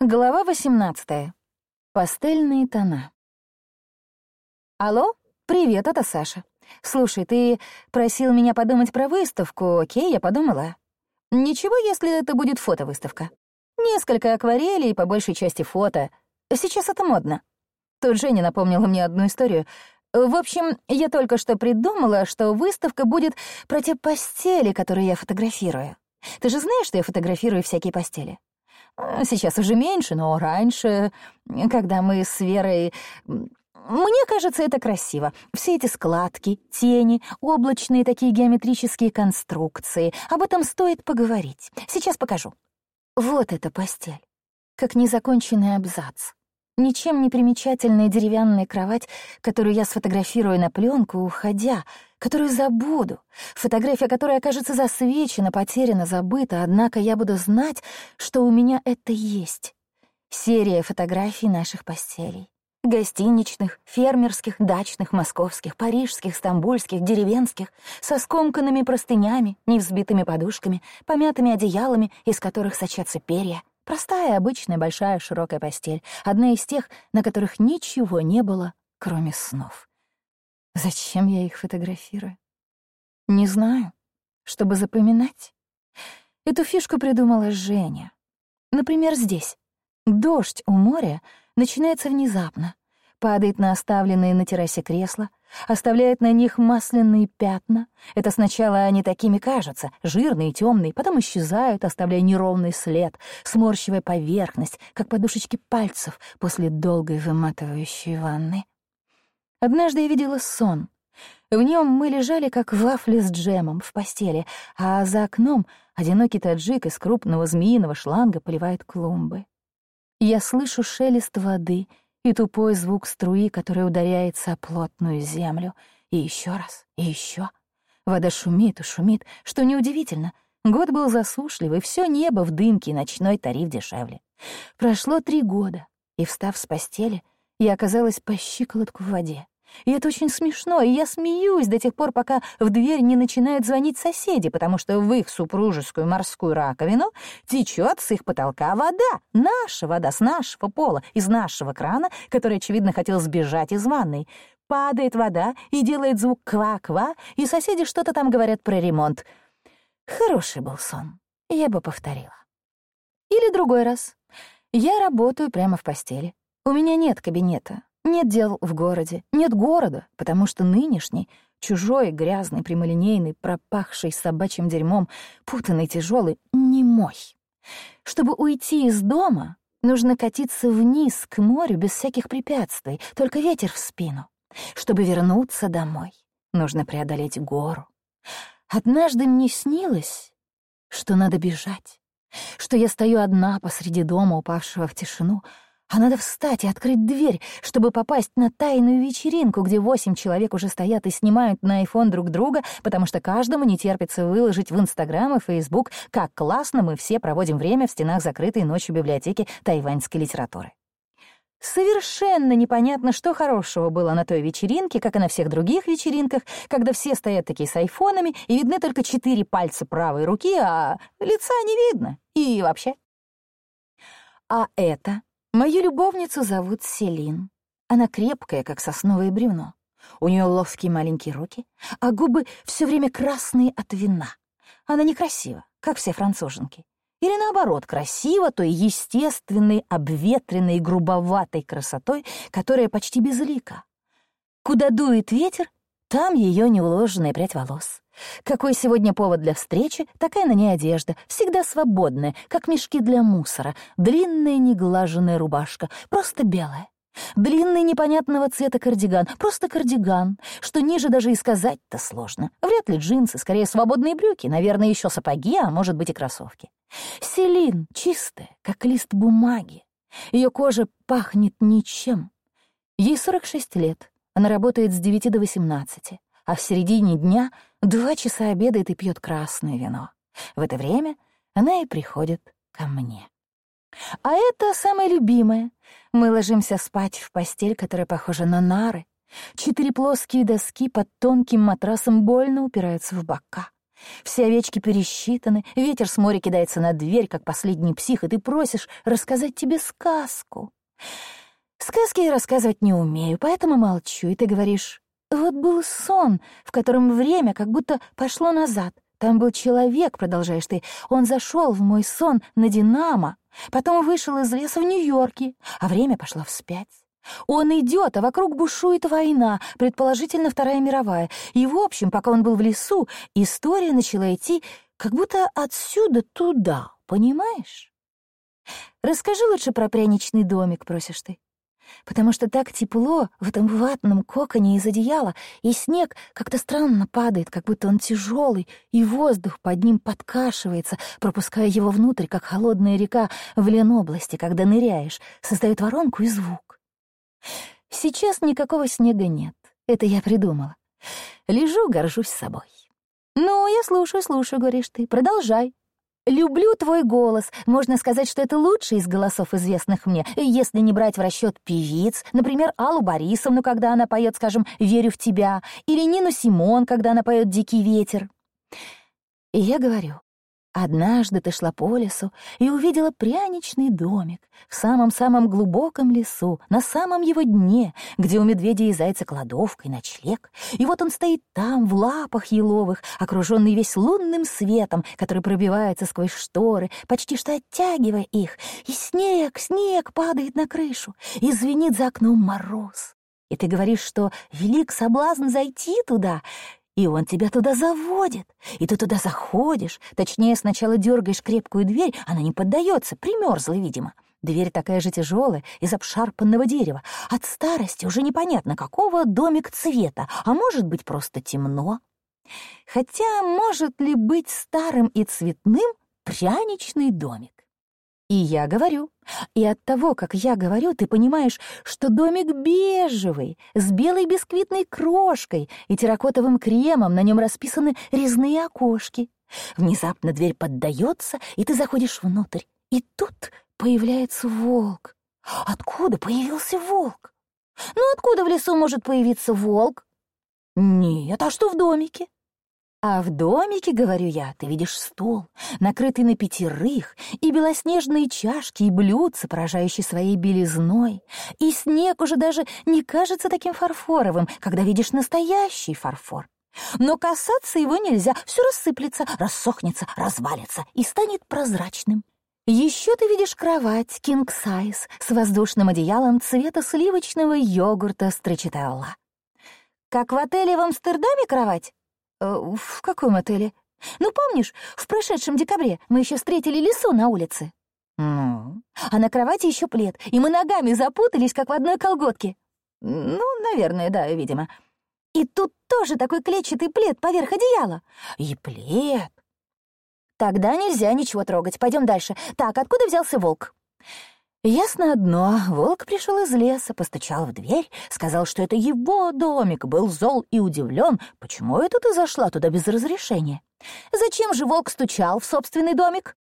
Глава 18. Пастельные тона. Алло, привет, это Саша. Слушай, ты просил меня подумать про выставку, окей, я подумала. Ничего, если это будет фотовыставка. Несколько акварелей, по большей части фото. Сейчас это модно. Тут Женя напомнила мне одну историю. В общем, я только что придумала, что выставка будет про те постели, которые я фотографирую. Ты же знаешь, что я фотографирую всякие постели? Сейчас уже меньше, но раньше, когда мы с Верой... Мне кажется, это красиво. Все эти складки, тени, облачные такие геометрические конструкции. Об этом стоит поговорить. Сейчас покажу. Вот эта постель. Как незаконченный абзац. Ничем не примечательная деревянная кровать, которую я сфотографирую на пленку, уходя, которую забуду, фотография которой окажется засвечена, потеряна, забыта, однако я буду знать, что у меня это есть. Серия фотографий наших постелей. Гостиничных, фермерских, дачных, московских, парижских, стамбульских, деревенских, со скомканными простынями, невзбитыми подушками, помятыми одеялами, из которых сочатся перья — Простая, обычная, большая, широкая постель. Одна из тех, на которых ничего не было, кроме снов. Зачем я их фотографирую? Не знаю. Чтобы запоминать. Эту фишку придумала Женя. Например, здесь. Дождь у моря начинается внезапно, падает на оставленные на террасе кресла, оставляет на них масляные пятна. Это сначала они такими кажутся, жирные, темные, потом исчезают, оставляя неровный след, сморщивая поверхность, как подушечки пальцев после долгой выматывающей ванны. Однажды я видела сон. В нем мы лежали, как вафли с джемом, в постели, а за окном одинокий таджик из крупного змеиного шланга поливает клумбы. Я слышу шелест воды — и тупой звук струи, которая ударяется о плотную землю. И еще раз, и еще. Вода шумит и шумит, что неудивительно. Год был засушливый, все небо в дымке, ночной тариф дешевле. Прошло три года, и, встав с постели, я оказалась по щиколотку в воде. И это очень смешно, и я смеюсь до тех пор, пока в дверь не начинают звонить соседи, потому что в их супружескую морскую раковину течет с их потолка вода. Наша вода с нашего пола, из нашего крана, который, очевидно, хотел сбежать из ванной. Падает вода и делает звук ква-ква, и соседи что-то там говорят про ремонт. Хороший был сон, я бы повторила. Или другой раз. Я работаю прямо в постели. У меня нет кабинета, нет дел в городе, нет города, потому что нынешний, чужой, грязный, прямолинейный, пропахший собачьим дерьмом, путанный, тяжелый, не мой. Чтобы уйти из дома, нужно катиться вниз к морю без всяких препятствий, только ветер в спину. Чтобы вернуться домой, нужно преодолеть гору. Однажды мне снилось, что надо бежать, что я стою одна посреди дома, упавшего в тишину, а надо встать и открыть дверь, чтобы попасть на тайную вечеринку, где восемь человек уже стоят и снимают на айфон друг друга, потому что каждому не терпится выложить в Инстаграм и Фейсбук, как классно мы все проводим время в стенах закрытой ночью библиотеки тайваньской литературы. Совершенно непонятно, что хорошего было на той вечеринке, как и на всех других вечеринках, когда все стоят такие с айфонами, и видны только четыре пальца правой руки, а лица не видно. И вообще. А это Мою любовницу зовут Селин. Она крепкая, как сосновое бревно. У нее ловкие маленькие руки, а губы все время красные от вина. Она некрасива, как все француженки. Или наоборот, красиво той естественной, обветренной, грубоватой красотой, которая почти безлика. Куда дует ветер, там ее неуложенная прядь волос. Какой сегодня повод для встречи, такая на ней одежда, всегда свободная, как мешки для мусора, длинная неглаженная рубашка, просто белая. Длинный непонятного цвета кардиган, просто кардиган, что ниже даже и сказать-то сложно. Вряд ли джинсы, скорее свободные брюки, наверное, еще сапоги, а может быть и кроссовки. Селин чистая, как лист бумаги. Ее кожа пахнет ничем. Ей 46 лет, она работает с 9 до 18 а в середине дня два часа обедает и пьет красное вино. В это время она и приходит ко мне. А это самое любимое. Мы ложимся спать в постель, которая похожа на нары. Четыре плоские доски под тонким матрасом больно упираются в бока. Все овечки пересчитаны, ветер с моря кидается на дверь, как последний псих, и ты просишь рассказать тебе сказку. Сказки я рассказывать не умею, поэтому молчу, и ты говоришь, вот был сон, в котором время как будто пошло назад. Там был человек, продолжаешь ты, он зашел в мой сон на «Динамо», потом вышел из леса в Нью-Йорке, а время пошло вспять. Он идет, а вокруг бушует война, предположительно Вторая мировая. И, в общем, пока он был в лесу, история начала идти как будто отсюда туда, понимаешь? Расскажи лучше про пряничный домик, просишь ты потому что так тепло в этом ватном коконе из одеяла, и снег как-то странно падает, как будто он тяжелый, и воздух под ним подкашивается, пропуская его внутрь, как холодная река в Ленобласти, когда ныряешь, создает воронку и звук. Сейчас никакого снега нет, это я придумала. Лежу, горжусь собой. «Ну, я слушаю, слушаю», — говоришь ты, — «продолжай». «Люблю твой голос. Можно сказать, что это лучший из голосов, известных мне, если не брать в расчет певиц, например, Аллу Борисовну, когда она поет, скажем, «Верю в тебя», или Нину Симон, когда она поет «Дикий ветер». И я говорю, Однажды ты шла по лесу и увидела пряничный домик в самом-самом глубоком лесу, на самом его дне, где у медведя и зайца кладовка и ночлег. И вот он стоит там, в лапах еловых, окруженный весь лунным светом, который пробивается сквозь шторы, почти что оттягивая их. И снег, снег падает на крышу, и звенит за окном мороз. И ты говоришь, что велик соблазн зайти туда, и он тебя туда заводит. И ты туда заходишь. Точнее, сначала дергаешь крепкую дверь, она не поддается, примерзла, видимо. Дверь такая же тяжелая, из обшарпанного дерева. От старости уже непонятно, какого домик цвета, а может быть, просто темно. Хотя может ли быть старым и цветным пряничный домик? И я говорю. И от того, как я говорю, ты понимаешь, что домик бежевый, с белой бисквитной крошкой и терракотовым кремом, на нем расписаны резные окошки. Внезапно дверь поддается, и ты заходишь внутрь. И тут появляется волк. Откуда появился волк? Ну, откуда в лесу может появиться волк? Нет, а что в домике? А в домике, говорю я, ты видишь стол, накрытый на пятерых, и белоснежные чашки, и блюдца, поражающие своей белизной. И снег уже даже не кажется таким фарфоровым, когда видишь настоящий фарфор. Но касаться его нельзя, все рассыплется, рассохнется, развалится и станет прозрачным. Еще ты видишь кровать King Size с воздушным одеялом цвета сливочного йогурта строчителла. Как в отеле в Амстердаме кровать? Э, «В каком отеле?» «Ну, помнишь, в прошедшем декабре мы еще встретили лесу на улице?» «Ну?» «А на кровати еще плед, и мы ногами запутались, как в одной колготке». «Ну, наверное, да, видимо». «И тут тоже такой клетчатый плед поверх одеяла». «И плед». «Тогда нельзя ничего трогать. Пойдем дальше. Так, откуда взялся волк?» Ясно одно, волк пришел из леса, постучал в дверь, сказал, что это его домик, был зол и удивлен, почему это ты зашла туда без разрешения. Зачем же волк стучал в собственный домик?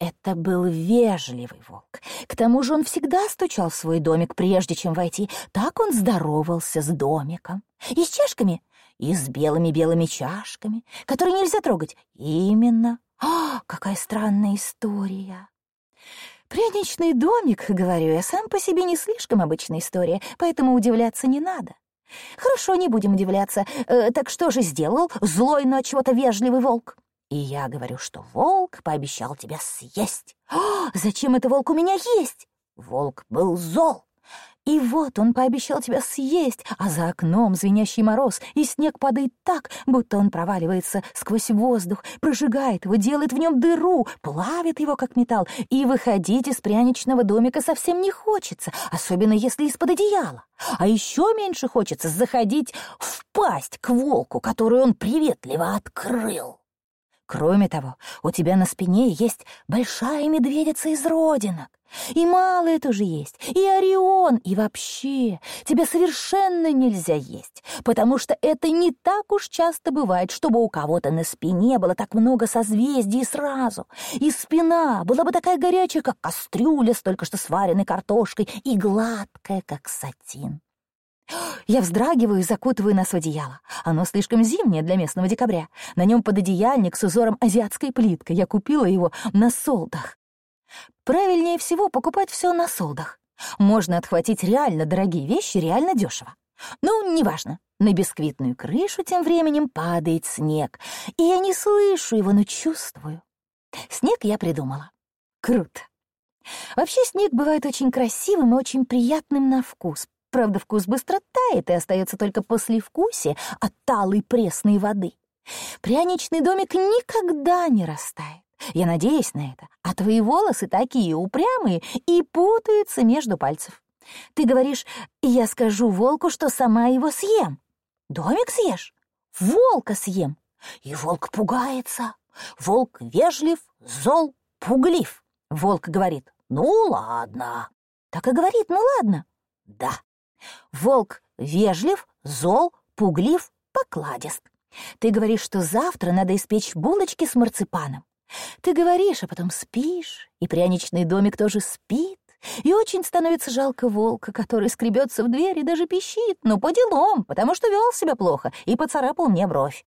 Это был вежливый волк. К тому же он всегда стучал в свой домик, прежде чем войти. Так он здоровался с домиком. И с чашками, и с белыми-белыми чашками, которые нельзя трогать. Именно. О, какая странная история. «Пряничный домик, — говорю я, — сам по себе не слишком обычная история, поэтому удивляться не надо». «Хорошо, не будем удивляться. Э, так что же сделал злой, но чего-то вежливый волк?» И я говорю, что волк пообещал тебя съесть. «О, зачем это волк у меня есть?» Волк был зол. И вот он пообещал тебя съесть, а за окном звенящий мороз, и снег падает так, будто он проваливается сквозь воздух, прожигает его, делает в нем дыру, плавит его, как металл, и выходить из пряничного домика совсем не хочется, особенно если из-под одеяла. А еще меньше хочется заходить в пасть к волку, которую он приветливо открыл. Кроме того, у тебя на спине есть большая медведица из родинок. И малая тоже есть, и Орион, и вообще. Тебя совершенно нельзя есть, потому что это не так уж часто бывает, чтобы у кого-то на спине было так много созвездий сразу. И спина была бы такая горячая, как кастрюля с только что сваренной картошкой, и гладкая, как сатин. Я вздрагиваю и закутываю нас в одеяло. Оно слишком зимнее для местного декабря. На нем пододеяльник с узором азиатской плиткой. Я купила его на солдах. Правильнее всего покупать все на солдах. Можно отхватить реально дорогие вещи реально дешево. Ну, неважно. На бисквитную крышу тем временем падает снег. И я не слышу его, но чувствую. Снег я придумала. Круто. Вообще снег бывает очень красивым и очень приятным на вкус. Правда, вкус быстро тает и остается только послевкусие от талой пресной воды. Пряничный домик никогда не растает. Я надеюсь на это. А твои волосы такие упрямые и путаются между пальцев. Ты говоришь, я скажу волку, что сама его съем. Домик съешь? Волка съем. И волк пугается. Волк вежлив, зол, пуглив. Волк говорит, ну ладно. Так и говорит, ну ладно. Да. Волк вежлив, зол, пуглив, покладист. Ты говоришь, что завтра надо испечь булочки с марципаном. Ты говоришь, а потом спишь, и пряничный домик тоже спит. И очень становится жалко волка, который скребется в дверь и даже пищит. Ну, по делам, потому что вел себя плохо и поцарапал мне бровь.